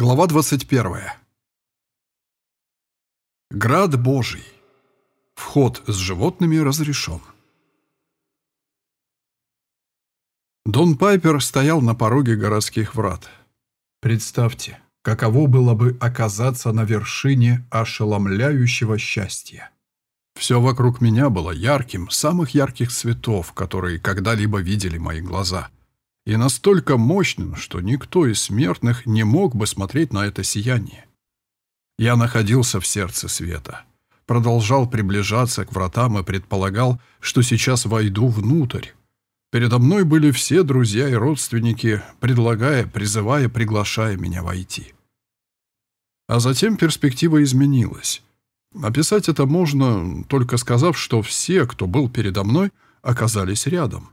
Глава 21. Град Божий. Вход с животными разрешен. Дон Пайпер стоял на пороге городских врат. Представьте, каково было бы оказаться на вершине ошеломляющего счастья. Все вокруг меня было ярким, самых ярких цветов, которые когда-либо видели мои глаза — и настолько мощным, что никто из смертных не мог бы смотреть на это сияние. Я находился в сердце света, продолжал приближаться к вратам и предполагал, что сейчас войду внутрь. Передо мной были все друзья и родственники, предлагая, призывая, приглашая меня войти. А затем перспектива изменилась. Описать это можно, только сказав, что все, кто был передо мной, оказались рядом.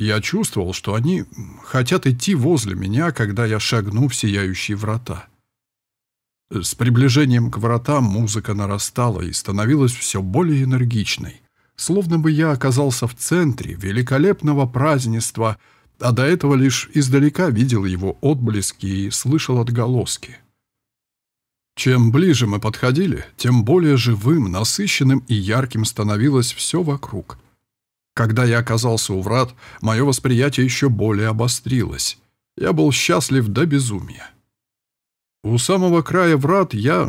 Я чувствовал, что они хотят идти возле меня, когда я шагну в сияющие врата. С приближением к вратам музыка нарастала и становилась все более энергичной, словно бы я оказался в центре великолепного празднества, а до этого лишь издалека видел его отблески и слышал отголоски. Чем ближе мы подходили, тем более живым, насыщенным и ярким становилось все вокруг — когда я оказался у врат, мое восприятие еще более обострилось. Я был счастлив до безумия. У самого края врат я,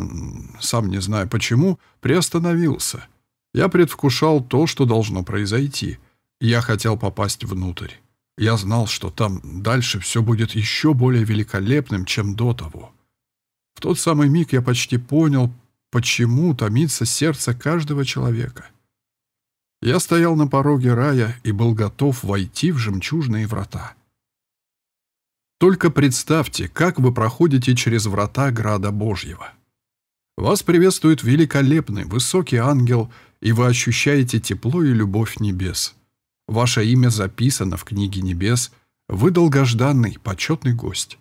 сам не знаю почему, приостановился. Я предвкушал то, что должно произойти. Я хотел попасть внутрь. Я знал, что там дальше все будет еще более великолепным, чем до того. В тот самый миг я почти понял, почему томится сердце каждого человека. Я стоял на пороге рая и был готов войти в жемчужные врата. Только представьте, как вы проходите через врата Града Божьего. Вас приветствует великолепный, высокий ангел, и вы ощущаете тепло и любовь небес. Ваше имя записано в книге небес, вы долгожданный, почетный гость.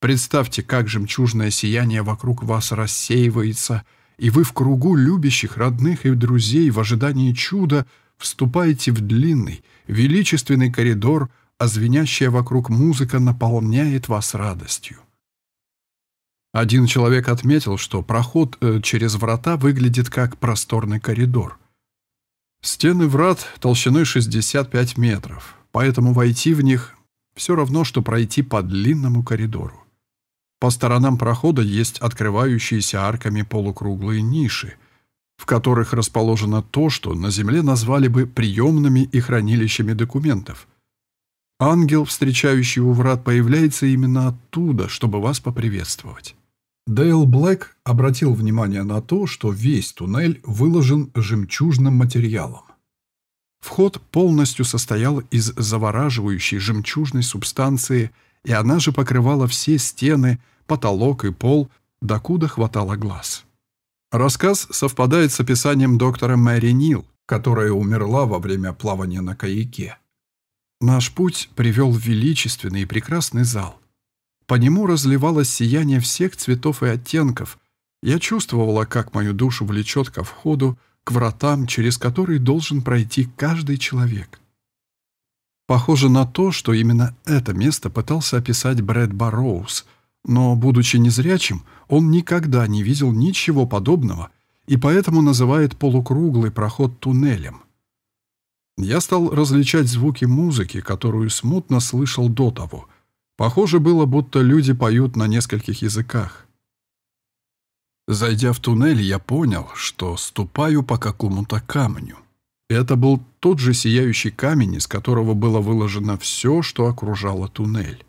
Представьте, как жемчужное сияние вокруг вас рассеивается — и вы в кругу любящих родных и друзей в ожидании чуда вступаете в длинный, величественный коридор, а звенящая вокруг музыка наполняет вас радостью. Один человек отметил, что проход э, через врата выглядит как просторный коридор. Стены врат толщиной 65 метров, поэтому войти в них все равно, что пройти по длинному коридору. По сторонам прохода есть открывающиеся арками полукруглые ниши, в которых расположено то, что на Земле назвали бы приемными и хранилищами документов. Ангел, встречающий у врат, появляется именно оттуда, чтобы вас поприветствовать. Дейл Блэк обратил внимание на то, что весь туннель выложен жемчужным материалом. Вход полностью состоял из завораживающей жемчужной субстанции, и она же покрывала все стены, потолок и пол, докуда хватало глаз. Рассказ совпадает с описанием доктора Мэри Нил, которая умерла во время плавания на каяке. Наш путь привел в величественный и прекрасный зал. По нему разливалось сияние всех цветов и оттенков. Я чувствовала, как мою душу влечет ко входу, к вратам, через которые должен пройти каждый человек. Похоже на то, что именно это место пытался описать Брэд Барроуз, но, будучи незрячим, он никогда не видел ничего подобного и поэтому называет полукруглый проход туннелем. Я стал различать звуки музыки, которую смутно слышал до того. Похоже было, будто люди поют на нескольких языках. Зайдя в туннель, я понял, что ступаю по какому-то камню. Это был тот же сияющий камень, из которого было выложено все, что окружало туннель.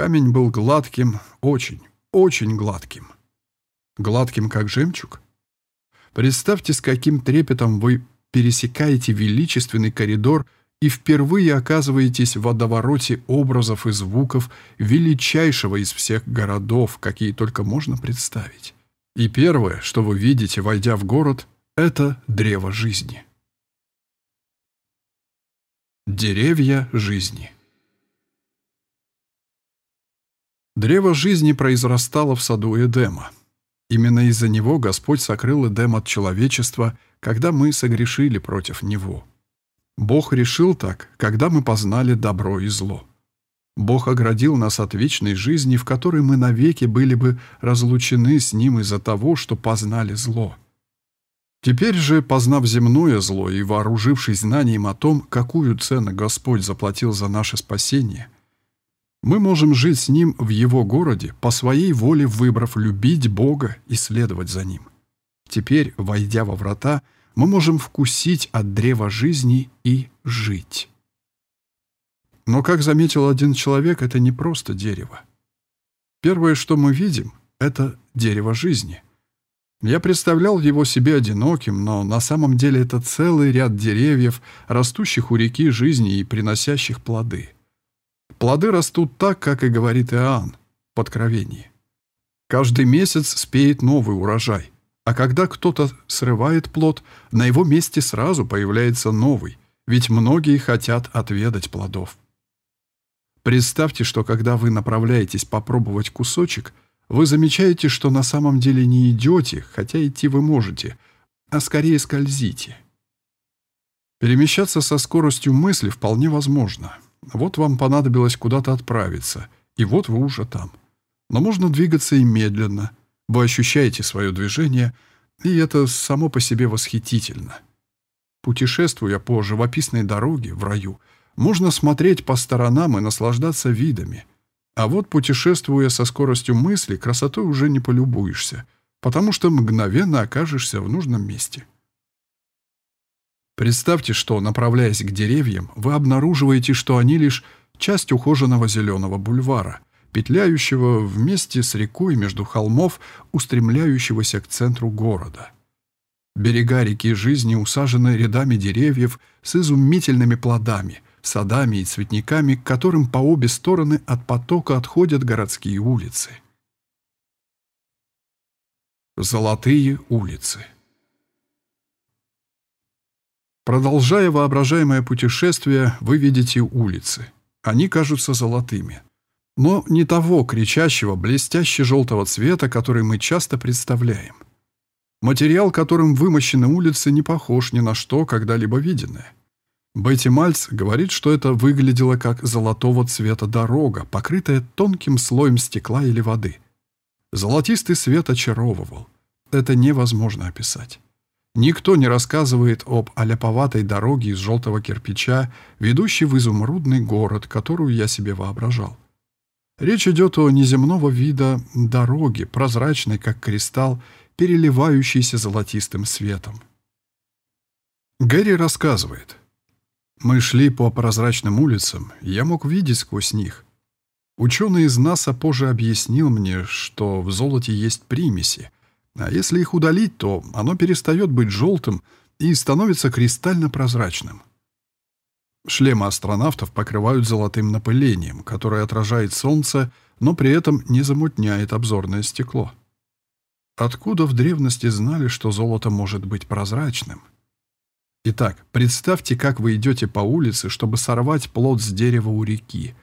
Камень был гладким, очень, очень гладким. Гладким, как жемчуг. Представьте, с каким трепетом вы пересекаете величественный коридор и впервые оказываетесь в водовороте образов и звуков величайшего из всех городов, какие только можно представить. И первое, что вы видите, войдя в город, это древо жизни. Деревья жизни. Древо жизни произрастало в саду Эдема. Именно из-за него Господь сокрыл Эдем от человечества, когда мы согрешили против него. Бог решил так, когда мы познали добро и зло. Бог оградил нас от вечной жизни, в которой мы навеки были бы разлучены с Ним из-за того, что познали зло. Теперь же, познав земное зло и вооружившись знанием о том, какую цену Господь заплатил за наше спасение, мы можем жить с Ним в Его городе, по своей воле выбрав любить Бога и следовать за Ним. Теперь, войдя во врата, мы можем вкусить от древа жизни и жить. Но, как заметил один человек, это не просто дерево. Первое, что мы видим, это дерево жизни. Я представлял его себе одиноким, но на самом деле это целый ряд деревьев, растущих у реки жизни и приносящих плоды. Плоды растут так, как и говорит Иоанн в Откровении. Каждый месяц спеет новый урожай, а когда кто-то срывает плод, на его месте сразу появляется новый, ведь многие хотят отведать плодов. Представьте, что когда вы направляетесь попробовать кусочек, вы замечаете, что на самом деле не идете, хотя идти вы можете, а скорее скользите. Перемещаться со скоростью мысли вполне возможно. Вот вам понадобилось куда-то отправиться, и вот вы уже там. Но можно двигаться и медленно. Вы ощущаете свое движение, и это само по себе восхитительно. Путешествуя по живописной дороге в раю – можно смотреть по сторонам и наслаждаться видами. А вот путешествуя со скоростью мысли, красотой уже не полюбуешься, потому что мгновенно окажешься в нужном месте. Представьте, что, направляясь к деревьям, вы обнаруживаете, что они лишь часть ухоженного зеленого бульвара, петляющего вместе с рекой между холмов, устремляющегося к центру города. Берега реки жизни усажены рядами деревьев с изумительными плодами – садами и цветниками, к которым по обе стороны от потока отходят городские улицы. Золотые улицы Продолжая воображаемое путешествие, вы видите улицы. Они кажутся золотыми. Но не того кричащего, блестяще-желтого цвета, который мы часто представляем. Материал, которым вымощены улицы, не похож ни на что, когда-либо виденное. Бетти Мальц говорит, что это выглядело как золотого цвета дорога, покрытая тонким слоем стекла или воды. Золотистый свет очаровывал. Это невозможно описать. Никто не рассказывает об аляповатой дороге из желтого кирпича, ведущей в изумрудный город, которую я себе воображал. Речь идет о неземного вида дороге, прозрачной, как кристалл, переливающейся золотистым светом. Гэри рассказывает, мы шли по прозрачным улицам, я мог видеть сквозь них. Ученый из НАСА позже объяснил мне, что в золоте есть примеси, а если их удалить, то оно перестает быть желтым и становится кристально прозрачным. Шлемы астронавтов покрывают золотым напылением, которое отражает солнце, но при этом не замутняет обзорное стекло. Откуда в древности знали, что золото может быть прозрачным? Итак, представьте, как вы идете по улице, чтобы сорвать плод с дерева у реки.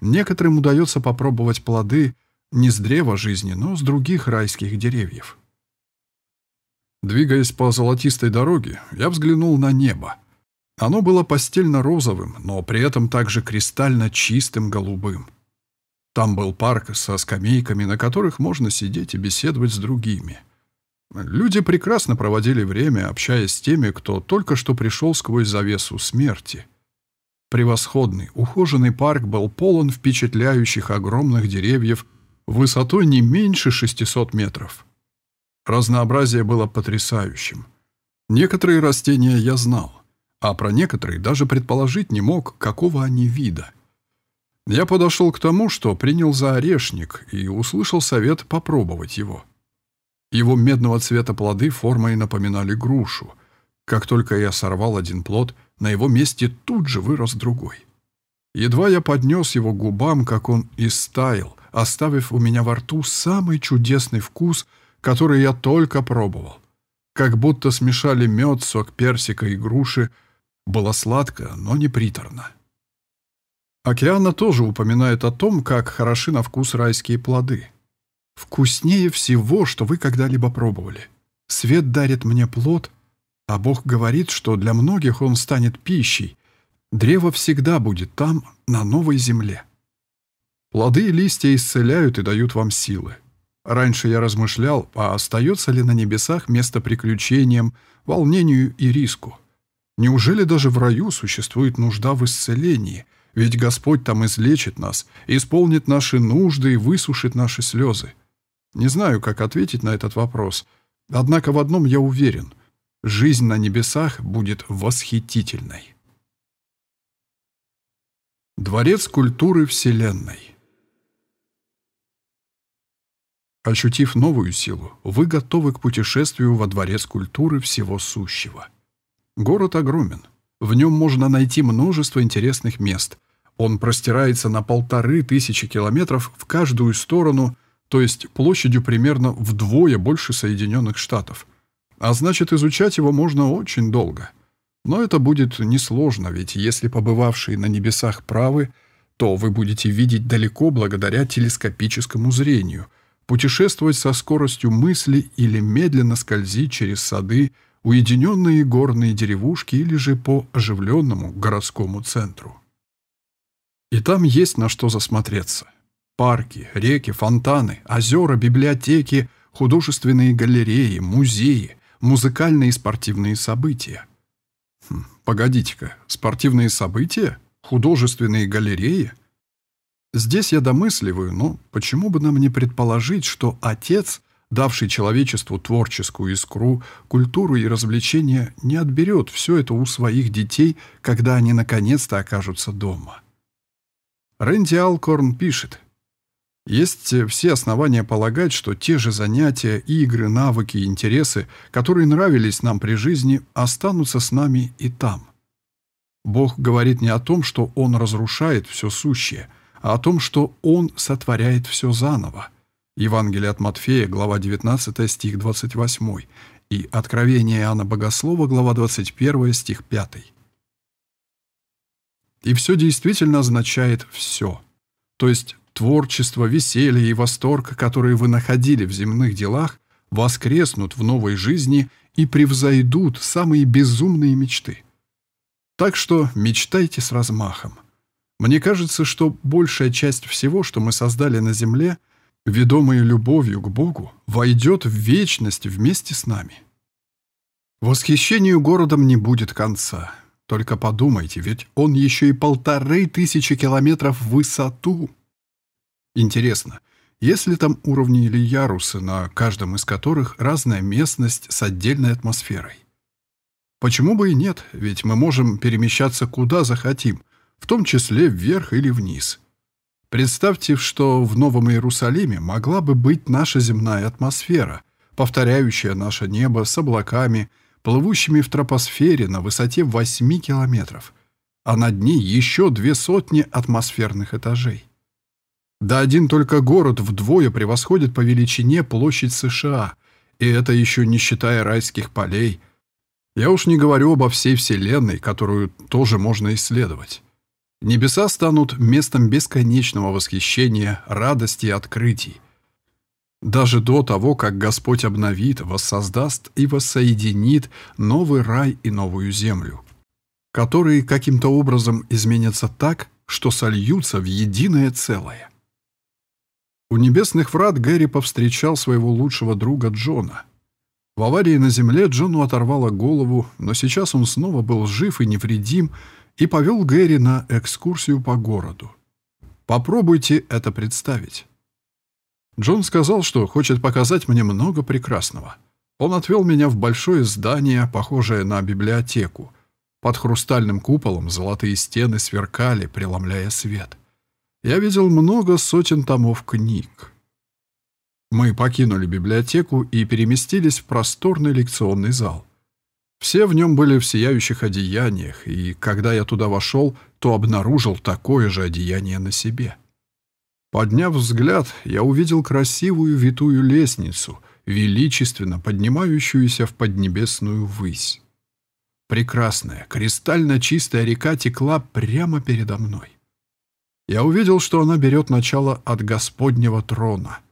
Некоторым удается попробовать плоды не с древа жизни, но с других райских деревьев. Двигаясь по золотистой дороге, я взглянул на небо. Оно было постельно-розовым, но при этом также кристально чистым голубым. Там был парк со скамейками, на которых можно сидеть и беседовать с другими. Люди прекрасно проводили время, общаясь с теми, кто только что пришел сквозь завесу смерти. Превосходный, ухоженный парк был полон впечатляющих огромных деревьев высотой не меньше 600 метров. Разнообразие было потрясающим. Некоторые растения я знал, а про некоторые даже предположить не мог, какого они вида. Я подошел к тому, что принял за орешник, и услышал совет попробовать его. Его медного цвета плоды формой напоминали грушу. Как только я сорвал один плод, на его месте тут же вырос другой. Едва я поднес его губам, как он истаял, оставив у меня во рту самый чудесный вкус, который я только пробовал. Как будто смешали мед, сок персика и груши. Было сладко, но не приторно. Океана тоже упоминает о том, как хороши на вкус райские плоды. Вкуснее всего, что вы когда-либо пробовали. Свет дарит мне плод, а Бог говорит, что для многих он станет пищей. Древо всегда будет там, на новой земле. Плоды и листья исцеляют и дают вам силы. Раньше я размышлял, а остается ли на небесах место приключениям, волнению и риску. Неужели даже в раю существует нужда в исцелении? Ведь Господь там излечит нас, исполнит наши нужды и высушит наши слезы. Не знаю, как ответить на этот вопрос. Однако в одном я уверен. Жизнь на небесах будет восхитительной. Дворец культуры Вселенной Ощутив новую силу, вы готовы к путешествию во дворец культуры всего сущего. Город огромен. В нем можно найти множество интересных мест. Он простирается на полторы тысячи километров в каждую сторону, то есть площадью примерно вдвое больше Соединенных Штатов. А значит, изучать его можно очень долго. Но это будет несложно, ведь если побывавшие на небесах правы, то вы будете видеть далеко благодаря телескопическому зрению – путешествовать со скоростью мысли или медленно скользить через сады, уединенные горные деревушки или же по оживленному городскому центру. И там есть на что засмотреться. Парки, реки, фонтаны, озера, библиотеки, художественные галереи, музеи, музыкальные и спортивные события. Хм, погодите-ка, спортивные события? Художественные галереи? Здесь я домысливаю, но почему бы нам не предположить, что Отец, давший человечеству творческую искру, культуру и развлечения, не отберет все это у своих детей, когда они наконец-то окажутся дома? Рэнди Алкорн пишет, есть все основания полагать, что те же занятия, игры, навыки и интересы, которые нравились нам при жизни, останутся с нами и там. Бог говорит не о том, что Он разрушает все сущее – о том, что Он сотворяет все заново. Евангелие от Матфея, глава 19, стих 28, и Откровение Иоанна Богослова, глава 21, стих 5. И все действительно означает «все». То есть творчество, веселье и восторг, которые вы находили в земных делах, воскреснут в новой жизни и превзойдут самые безумные мечты. Так что мечтайте с размахом. Мне кажется, что большая часть всего, что мы создали на Земле, ведомые любовью к Богу, войдет в вечность вместе с нами. Восхищению городом не будет конца. Только подумайте, ведь он еще и полторы тысячи километров в высоту. Интересно, есть ли там уровни или ярусы, на каждом из которых разная местность с отдельной атмосферой? Почему бы и нет, ведь мы можем перемещаться куда захотим, в том числе вверх или вниз. Представьте, что в Новом Иерусалиме могла бы быть наша земная атмосфера, повторяющая наше небо с облаками, плывущими в тропосфере на высоте 8 километров, а над ней еще две сотни атмосферных этажей. Да один только город вдвое превосходит по величине площадь США, и это еще не считая райских полей. Я уж не говорю обо всей Вселенной, которую тоже можно исследовать. Небеса станут местом бесконечного восхищения, радости и открытий. Даже до того, как Господь обновит, воссоздаст и воссоединит новый рай и новую землю, которые каким-то образом изменятся так, что сольются в единое целое. У небесных врат Гэри повстречал своего лучшего друга Джона. В аварии на земле Джону оторвало голову, но сейчас он снова был жив и невредим, и повел Гэри на экскурсию по городу. Попробуйте это представить. Джон сказал, что хочет показать мне много прекрасного. Он отвел меня в большое здание, похожее на библиотеку. Под хрустальным куполом золотые стены сверкали, преломляя свет. Я видел много сотен томов книг. Мы покинули библиотеку и переместились в просторный лекционный зал. Все в нем были в сияющих одеяниях, и когда я туда вошел, то обнаружил такое же одеяние на себе. Подняв взгляд, я увидел красивую витую лестницу, величественно поднимающуюся в поднебесную высь. Прекрасная, кристально чистая река текла прямо передо мной. Я увидел, что она берет начало от Господнего трона —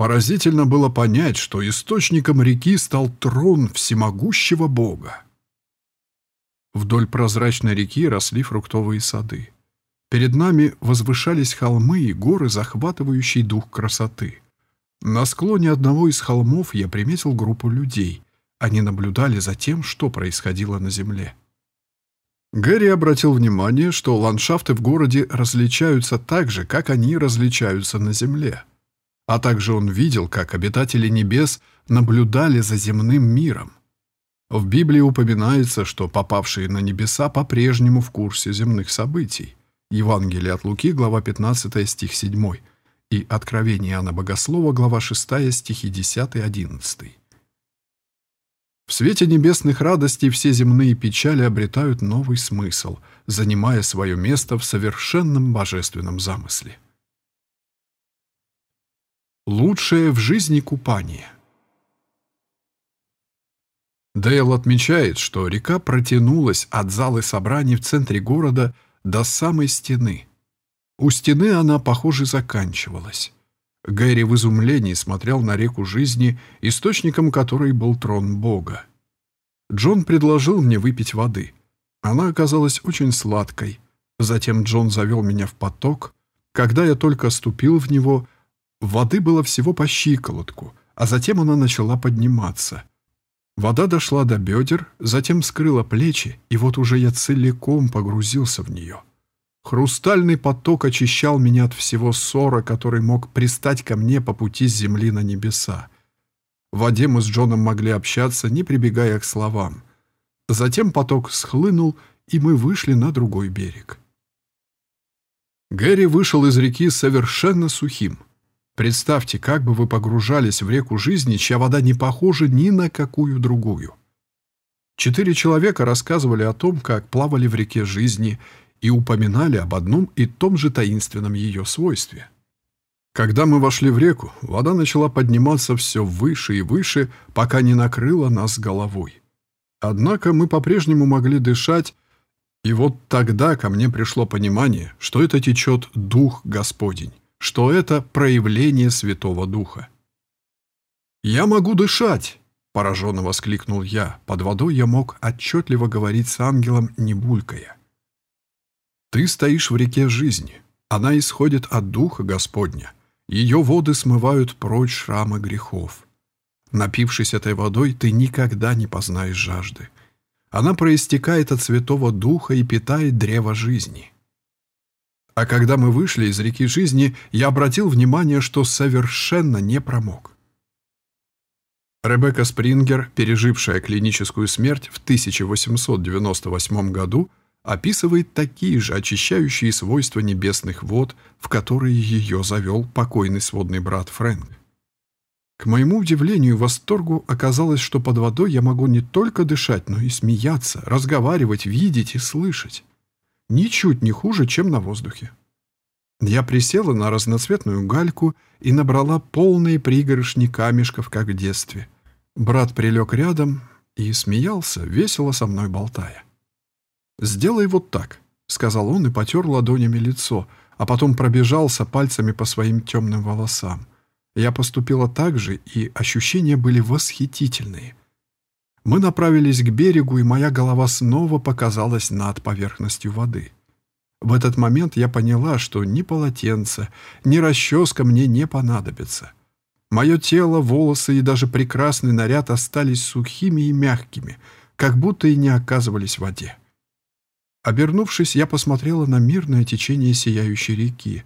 Поразительно было понять, что источником реки стал трон всемогущего Бога. Вдоль прозрачной реки росли фруктовые сады. Перед нами возвышались холмы и горы, захватывающие дух красоты. На склоне одного из холмов я приметил группу людей. Они наблюдали за тем, что происходило на земле. Гэри обратил внимание, что ландшафты в городе различаются так же, как они различаются на земле. А также он видел, как обитатели небес наблюдали за земным миром. В Библии упоминается, что попавшие на небеса по-прежнему в курсе земных событий. Евангелие от Луки, глава 15, стих 7, и Откровение Иоанна Богослова, глава 6, стихи 10-11. В свете небесных радостей все земные печали обретают новый смысл, занимая свое место в совершенном божественном замысле. Лучшее в жизни купание – Дейл отмечает, что река протянулась от залы собраний в центре города до самой стены. У стены она, похоже, заканчивалась. Гэри в изумлении смотрел на реку жизни, источником которой был трон Бога. Джон предложил мне выпить воды. Она оказалась очень сладкой. Затем Джон завел меня в поток. Когда я только ступил в него, воды было всего по щиколотку, а затем она начала подниматься. Вода дошла до бедер, затем скрыла плечи, и вот уже я целиком погрузился в нее. Хрустальный поток очищал меня от всего ссора, который мог пристать ко мне по пути с земли на небеса. В воде мы с Джоном могли общаться, не прибегая к словам. Затем поток схлынул, и мы вышли на другой берег. Гэри вышел из реки совершенно сухим — Представьте, как бы вы погружались в реку жизни, чья вода не похожа ни на какую другую. Четыре человека рассказывали о том, как плавали в реке жизни и упоминали об одном и том же таинственном ее свойстве. Когда мы вошли в реку, вода начала подниматься все выше и выше, пока не накрыла нас головой. Однако мы по-прежнему могли дышать, и вот тогда ко мне пришло понимание, что это течет Дух Господень что это проявление Святого Духа. «Я могу дышать!» — пораженно воскликнул я. Под водой я мог отчетливо говорить с ангелом, не булькая. «Ты стоишь в реке жизни. Она исходит от Духа Господня. Ее воды смывают прочь шрамы грехов. Напившись этой водой, ты никогда не познаешь жажды. Она проистекает от Святого Духа и питает древо жизни». А когда мы вышли из реки жизни, я обратил внимание, что совершенно не промок. Ребекка Спрингер, пережившая клиническую смерть в 1898 году, описывает такие же очищающие свойства небесных вод, в которые ее завел покойный сводный брат Фрэнк. К моему удивлению и восторгу оказалось, что под водой я могу не только дышать, но и смеяться, разговаривать, видеть и слышать ничуть не хуже, чем на воздухе. Я присела на разноцветную гальку и набрала полные пригоршни камешков, как в детстве. Брат прилег рядом и смеялся, весело со мной болтая. «Сделай вот так», — сказал он и потер ладонями лицо, а потом пробежался пальцами по своим темным волосам. Я поступила так же, и ощущения были восхитительные. Мы направились к берегу, и моя голова снова показалась над поверхностью воды. В этот момент я поняла, что ни полотенце, ни расческа мне не понадобится. Мое тело, волосы и даже прекрасный наряд остались сухими и мягкими, как будто и не оказывались в воде. Обернувшись, я посмотрела на мирное течение сияющей реки.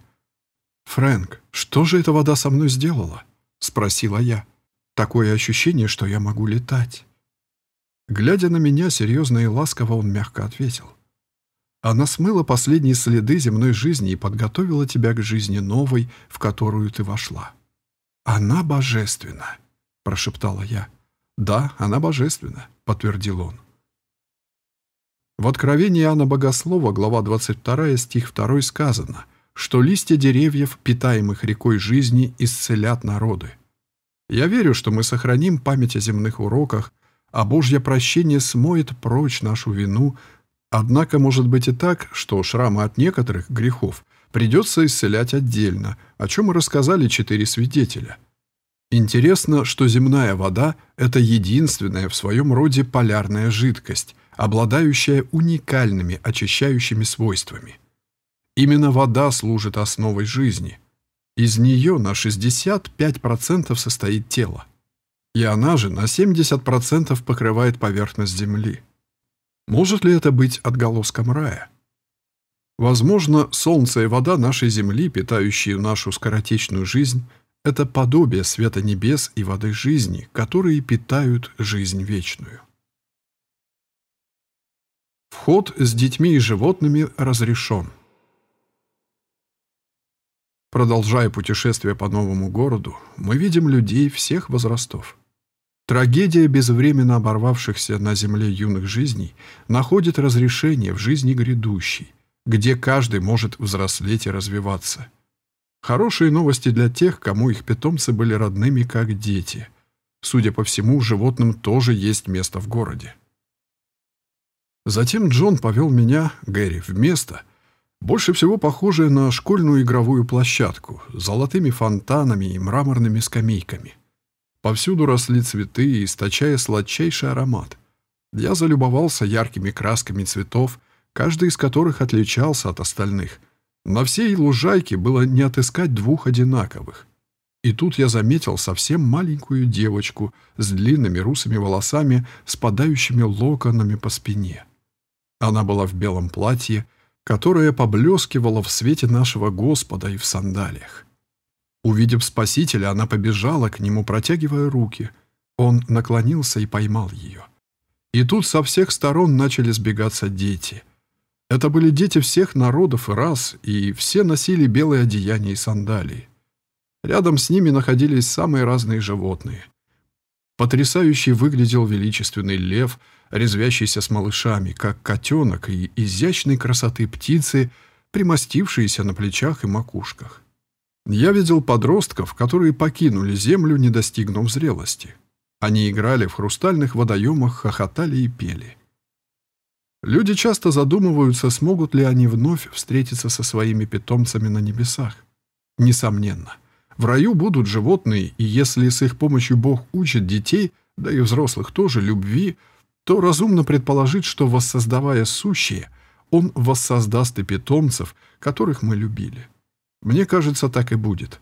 «Фрэнк, что же эта вода со мной сделала?» — спросила я. «Такое ощущение, что я могу летать». Глядя на меня, серьезно и ласково он мягко ответил. Она смыла последние следы земной жизни и подготовила тебя к жизни новой, в которую ты вошла. «Она божественна», — прошептала я. «Да, она божественна», — подтвердил он. В Откровении Иоанна Богослова, глава 22, стих 2 сказано, что листья деревьев, питаемых рекой жизни, исцелят народы. Я верю, что мы сохраним память о земных уроках, а Божье прощение смоет прочь нашу вину. Однако может быть и так, что шрамы от некоторых грехов придется исцелять отдельно, о чем и рассказали четыре свидетеля. Интересно, что земная вода – это единственная в своем роде полярная жидкость, обладающая уникальными очищающими свойствами. Именно вода служит основой жизни. Из нее на 65% состоит тело. И она же на 70% покрывает поверхность Земли. Может ли это быть отголоском рая? Возможно, солнце и вода нашей Земли, питающие нашу скоротечную жизнь, это подобие света небес и воды жизни, которые питают жизнь вечную. Вход с детьми и животными разрешен. Продолжая путешествие по новому городу, мы видим людей всех возрастов. Трагедия безвременно оборвавшихся на земле юных жизней находит разрешение в жизни грядущей, где каждый может взрослеть и развиваться. Хорошие новости для тех, кому их питомцы были родными как дети. Судя по всему, животным тоже есть место в городе. Затем Джон повел меня, Гэри, в место, больше всего похожее на школьную игровую площадку с золотыми фонтанами и мраморными скамейками. Повсюду росли цветы, источая сладчайший аромат. Я залюбовался яркими красками цветов, каждый из которых отличался от остальных. На всей лужайке было не отыскать двух одинаковых. И тут я заметил совсем маленькую девочку с длинными русыми волосами, спадающими локонами по спине. Она была в белом платье, которое поблескивало в свете нашего Господа и в сандалиях. Увидев Спасителя, она побежала к нему, протягивая руки. Он наклонился и поймал ее. И тут со всех сторон начали сбегаться дети — это были дети всех народов и рас, и все носили белые одеяния и сандалии. Рядом с ними находились самые разные животные. Потрясающе выглядел величественный лев, резвящийся с малышами, как котенок, и изящной красоты птицы, примостившиеся на плечах и макушках. Я видел подростков, которые покинули землю, не достигнув зрелости. Они играли в хрустальных водоемах, хохотали и пели. Люди часто задумываются, смогут ли они вновь встретиться со своими питомцами на небесах. Несомненно. В раю будут животные, и если с их помощью Бог учит детей, да и взрослых тоже, любви, то разумно предположить, что, воссоздавая сущее, Он воссоздаст и питомцев, которых мы любили. Мне кажется, так и будет.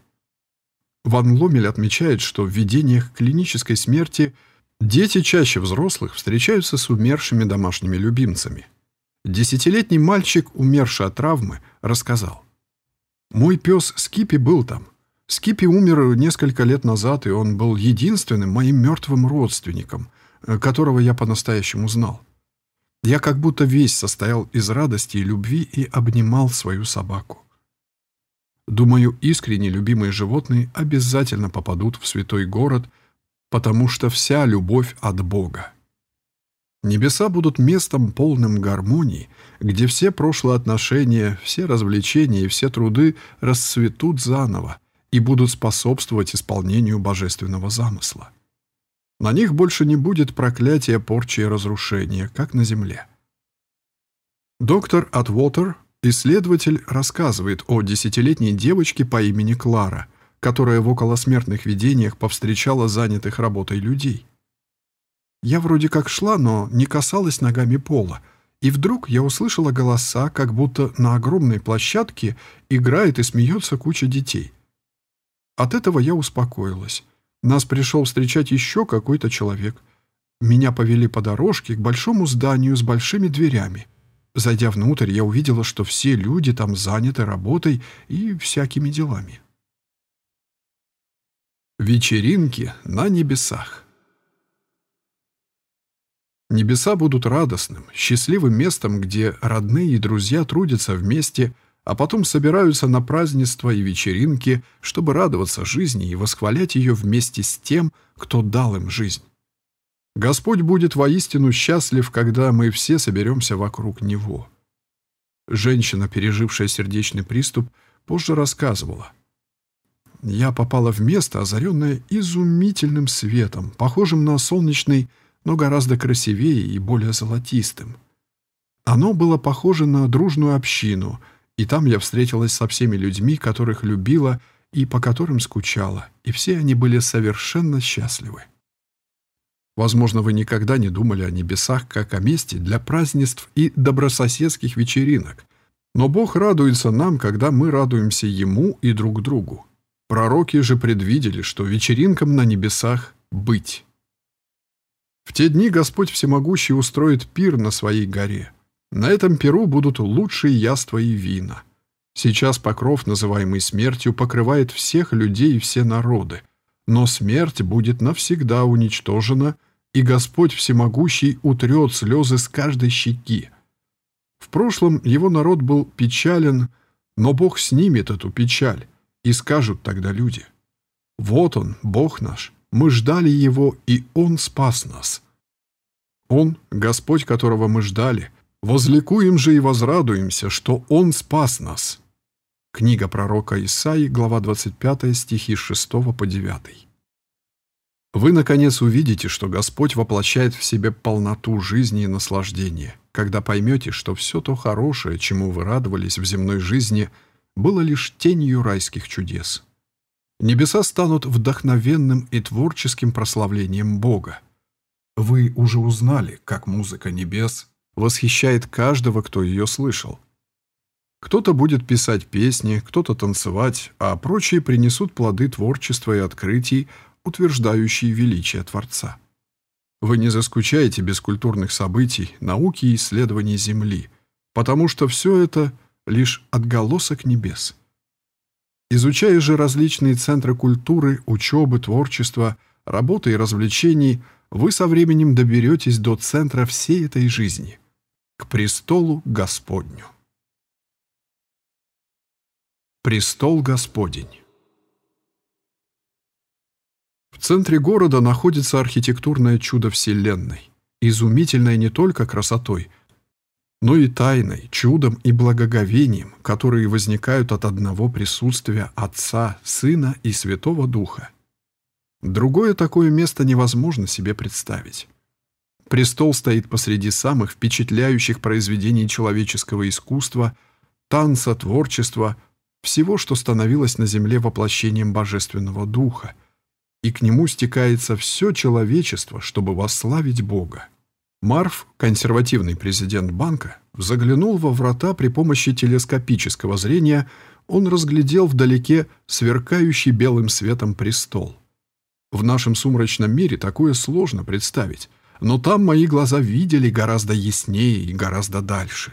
Ван Ломель отмечает, что в видениях клинической смерти – Дети чаще взрослых встречаются с умершими домашними любимцами. Десятилетний мальчик, умерший от травмы, рассказал. «Мой пес Скипи был там. Скипи умер несколько лет назад, и он был единственным моим мертвым родственником, э, которого я по-настоящему знал. Я как будто весь состоял из радости и любви и обнимал свою собаку. Думаю, искренне любимые животные обязательно попадут в святой город – потому что вся любовь от Бога. Небеса будут местом полным гармонии, где все прошлые отношения, все развлечения и все труды расцветут заново и будут способствовать исполнению божественного замысла. На них больше не будет проклятия, порчи и разрушения, как на земле. Доктор Атвотер, исследователь, рассказывает о десятилетней девочке по имени Клара, которая в околосмертных видениях повстречала занятых работой людей. Я вроде как шла, но не касалась ногами пола, и вдруг я услышала голоса, как будто на огромной площадке играет и смеется куча детей. От этого я успокоилась. Нас пришел встречать еще какой-то человек. Меня повели по дорожке к большому зданию с большими дверями. Зайдя внутрь, я увидела, что все люди там заняты работой и всякими делами. Вечеринки на небесах. Небеса будут радостным, счастливым местом, где родные и друзья трудятся вместе, а потом собираются на празднества и вечеринки, чтобы радоваться жизни и восхвалять ее вместе с тем, кто дал им жизнь. Господь будет воистину счастлив, когда мы все соберемся вокруг Него. Женщина, пережившая сердечный приступ, позже рассказывала – я попала в место, озаренное изумительным светом, похожим на солнечный, но гораздо красивее и более золотистым. Оно было похоже на дружную общину, и там я встретилась со всеми людьми, которых любила и по которым скучала, и все они были совершенно счастливы. Возможно, вы никогда не думали о небесах как о месте для празднеств и добрососедских вечеринок, Но Бог радуется нам, когда мы радуемся Ему и друг другу. Пророки же предвидели, что вечеринкам на небесах быть. В те дни Господь Всемогущий устроит пир на своей горе. На этом пиру будут лучшие яства и вина. Сейчас покров, называемый смертью, покрывает всех людей и все народы. Но смерть будет навсегда уничтожена, и Господь Всемогущий утрет слезы с каждой щеки. В прошлом его народ был печален, но Бог снимет эту печаль, и скажут тогда люди. «Вот Он, Бог наш, мы ждали Его, и Он спас нас». Он, Господь, которого мы ждали, возликуем же и возрадуемся, что Он спас нас. Книга пророка Исаии, глава 25, стихи с 6 по 9. Вы, наконец, увидите, что Господь воплощает в себе полноту жизни и наслаждения, когда поймете, что все то хорошее, чему вы радовались в земной жизни, было лишь тенью райских чудес. Небеса станут вдохновенным и творческим прославлением Бога. Вы уже узнали, как музыка небес восхищает каждого, кто ее слышал. Кто-то будет писать песни, кто-то танцевать, а прочие принесут плоды творчества и открытий, утверждающие величие Творца. Вы не заскучаете без культурных событий, науки и исследований Земли, потому что все это лишь отголосок небес. Изучая же различные центры культуры, учебы, творчества, работы и развлечений, вы со временем доберетесь до центра всей этой жизни, к престолу Господню. Престол Господень. В центре города находится архитектурное чудо Вселенной, изумительное не только красотой, но и тайной, чудом и благоговением, которые возникают от одного присутствия Отца, Сына и Святого Духа. Другое такое место невозможно себе представить. Престол стоит посреди самых впечатляющих произведений человеческого искусства, танца, творчества – всего, что становилось на земле воплощением Божественного Духа, и к нему стекается все человечество, чтобы восславить Бога. Марф, консервативный президент банка, заглянул во врата при помощи телескопического зрения, он разглядел вдалеке сверкающий белым светом престол. В нашем сумрачном мире такое сложно представить, но там мои глаза видели гораздо яснее и гораздо дальше.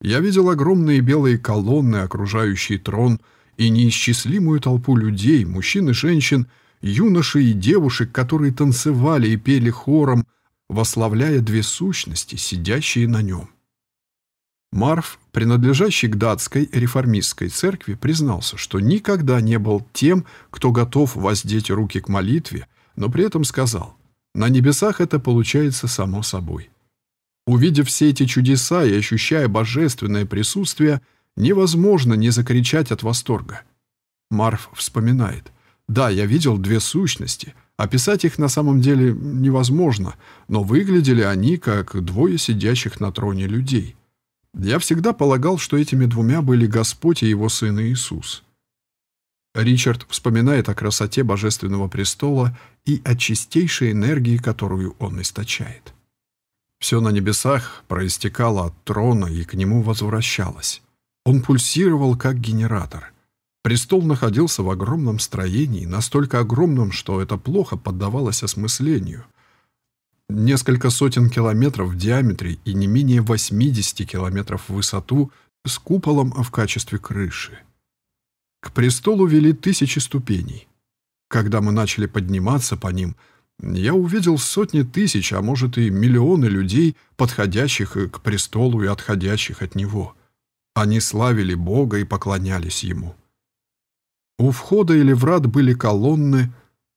Я видел огромные белые колонны, окружающие трон, и неисчислимую толпу людей, мужчин и женщин, юношей и девушек, которые танцевали и пели хором, вославляя две сущности, сидящие на нем. Марф, принадлежащий к датской реформистской церкви, признался, что никогда не был тем, кто готов воздеть руки к молитве, но при этом сказал, «На небесах это получается само собой». Увидев все эти чудеса и ощущая божественное присутствие, невозможно не закричать от восторга. Марф вспоминает. «Да, я видел две сущности. Описать их на самом деле невозможно, но выглядели они как двое сидящих на троне людей. Я всегда полагал, что этими двумя были Господь и Его Сын Иисус». Ричард вспоминает о красоте Божественного престола и о чистейшей энергии, которую он источает. Все на небесах проистекало от трона и к нему возвращалось. Он пульсировал, как генератор. Престол находился в огромном строении, настолько огромном, что это плохо поддавалось осмыслению. Несколько сотен километров в диаметре и не менее 80 километров в высоту с куполом в качестве крыши. К престолу вели тысячи ступеней. Когда мы начали подниматься по ним – я увидел сотни тысяч, а может и миллионы людей, подходящих к престолу и отходящих от него. Они славили Бога и поклонялись Ему. У входа или врат были колонны,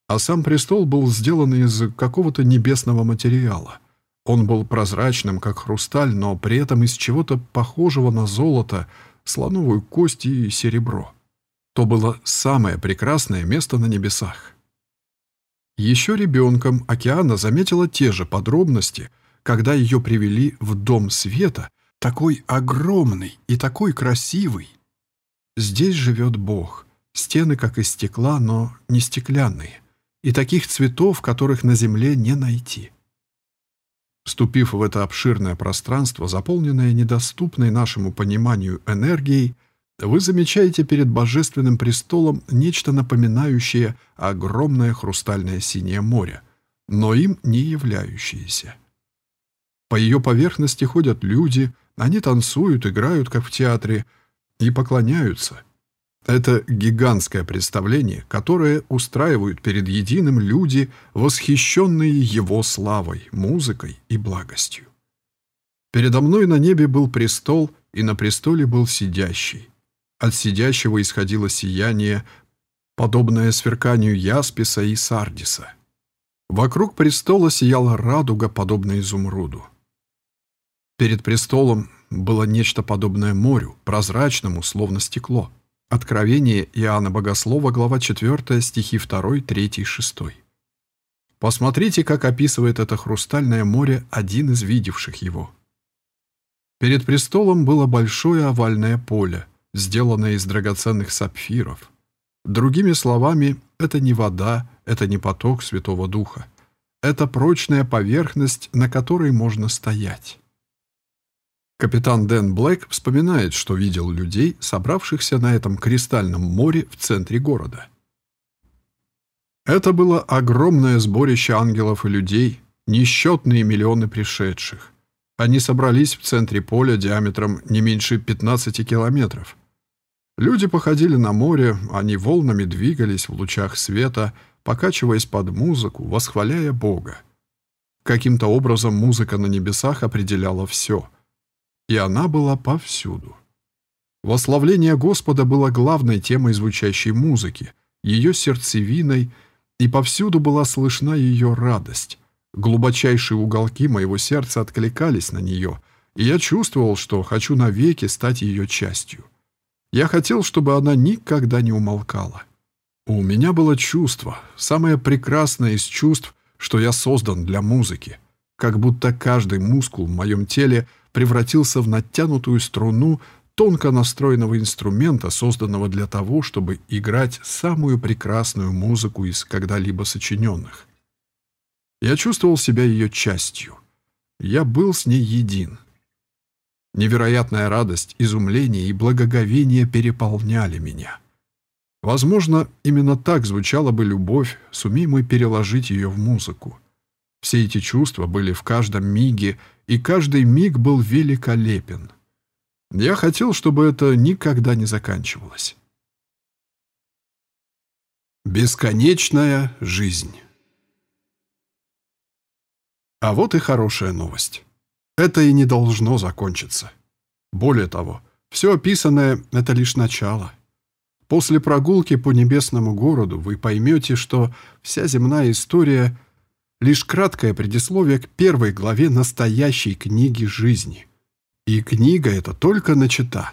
а сам престол был сделан из какого-то небесного материала. Он был прозрачным, как хрусталь, но при этом из чего-то похожего на золото, слоновую кость и серебро. То было самое прекрасное место на небесах. Еще ребенком Океана заметила те же подробности, когда ее привели в Дом Света, такой огромный и такой красивый. Здесь живет Бог. Стены как из стекла, но не стеклянные. И таких цветов, которых на земле не найти. Вступив в это обширное пространство, заполненное недоступной нашему пониманию энергией, вы замечаете перед божественным престолом нечто напоминающее огромное хрустальное синее море, но им не являющееся. По ее поверхности ходят люди, они танцуют, играют, как в театре, и поклоняются. Это гигантское представление, которое устраивают перед единым люди, восхищенные его славой, музыкой и благостью. Передо мной на небе был престол, и на престоле был сидящий. От сидящего исходило сияние, подобное сверканию ясписа и сардиса. Вокруг престола сияла радуга, подобная изумруду. Перед престолом было нечто подобное морю, прозрачному, словно стекло. Откровение Иоанна Богослова, глава 4, стихи 2, 3, 6. Посмотрите, как описывает это хрустальное море один из видевших его. Перед престолом было большое овальное поле, сделанное из драгоценных сапфиров. Другими словами, это не вода, это не поток Святого Духа. Это прочная поверхность, на которой можно стоять. Капитан Дэн Блэк вспоминает, что видел людей, собравшихся на этом кристальном море в центре города. Это было огромное сборище ангелов и людей, несчетные миллионы пришедших. Они собрались в центре поля диаметром не меньше 15 километров. Люди походили на море, они волнами двигались в лучах света, покачиваясь под музыку, восхваляя Бога. Каким-то образом музыка на небесах определяла все — и она была повсюду. Вославление Господа было главной темой звучащей музыки, ее сердцевиной, и повсюду была слышна ее радость. Глубочайшие уголки моего сердца откликались на нее, и я чувствовал, что хочу навеки стать ее частью. Я хотел, чтобы она никогда не умолкала. У меня было чувство, самое прекрасное из чувств, что я создан для музыки, как будто каждый мускул в моем теле — превратился в натянутую струну тонко настроенного инструмента, созданного для того, чтобы играть самую прекрасную музыку из когда-либо сочиненных. Я чувствовал себя ее частью. Я был с ней един. Невероятная радость, изумление и благоговение переполняли меня. Возможно, именно так звучала бы любовь, сумеем мы переложить ее в музыку. Все эти чувства были в каждом миге, и каждый миг был великолепен. Я хотел, чтобы это никогда не заканчивалось. Бесконечная жизнь А вот и хорошая новость. Это и не должно закончиться. Более того, все описанное — это лишь начало. После прогулки по небесному городу вы поймете, что вся земная история — лишь краткое предисловие к первой главе настоящей книги жизни. И книга эта только начата.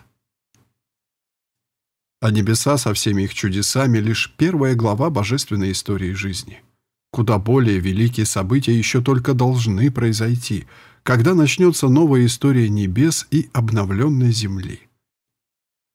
А небеса со всеми их чудесами — лишь первая глава божественной истории жизни. Куда более великие события еще только должны произойти, когда начнется новая история небес и обновленной земли.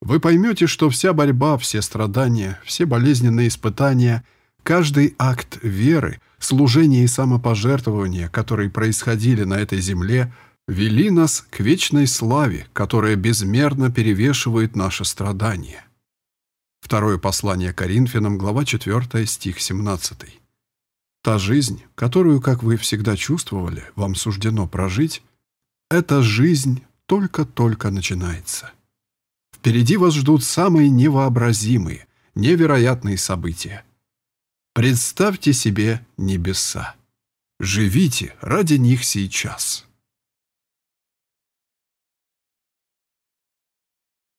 Вы поймете, что вся борьба, все страдания, все болезненные испытания, каждый акт веры — служение и самопожертвование, которые происходили на этой земле, вели нас к вечной славе, которая безмерно перевешивает наше страдание. Второе послание Коринфянам, глава 4, стих 17. Та жизнь, которую, как вы всегда чувствовали, вам суждено прожить, эта жизнь только-только начинается. Впереди вас ждут самые невообразимые, невероятные события – Представьте себе небеса. Живите ради них сейчас.